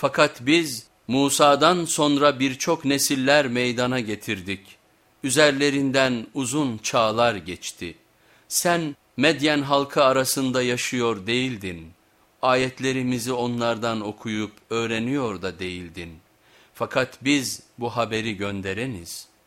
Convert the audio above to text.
Fakat biz Musa'dan sonra birçok nesiller meydana getirdik. Üzerlerinden uzun çağlar geçti. Sen Medyen halkı arasında yaşıyor değildin. Ayetlerimizi onlardan okuyup öğreniyor da değildin. Fakat biz bu haberi göndereniz.''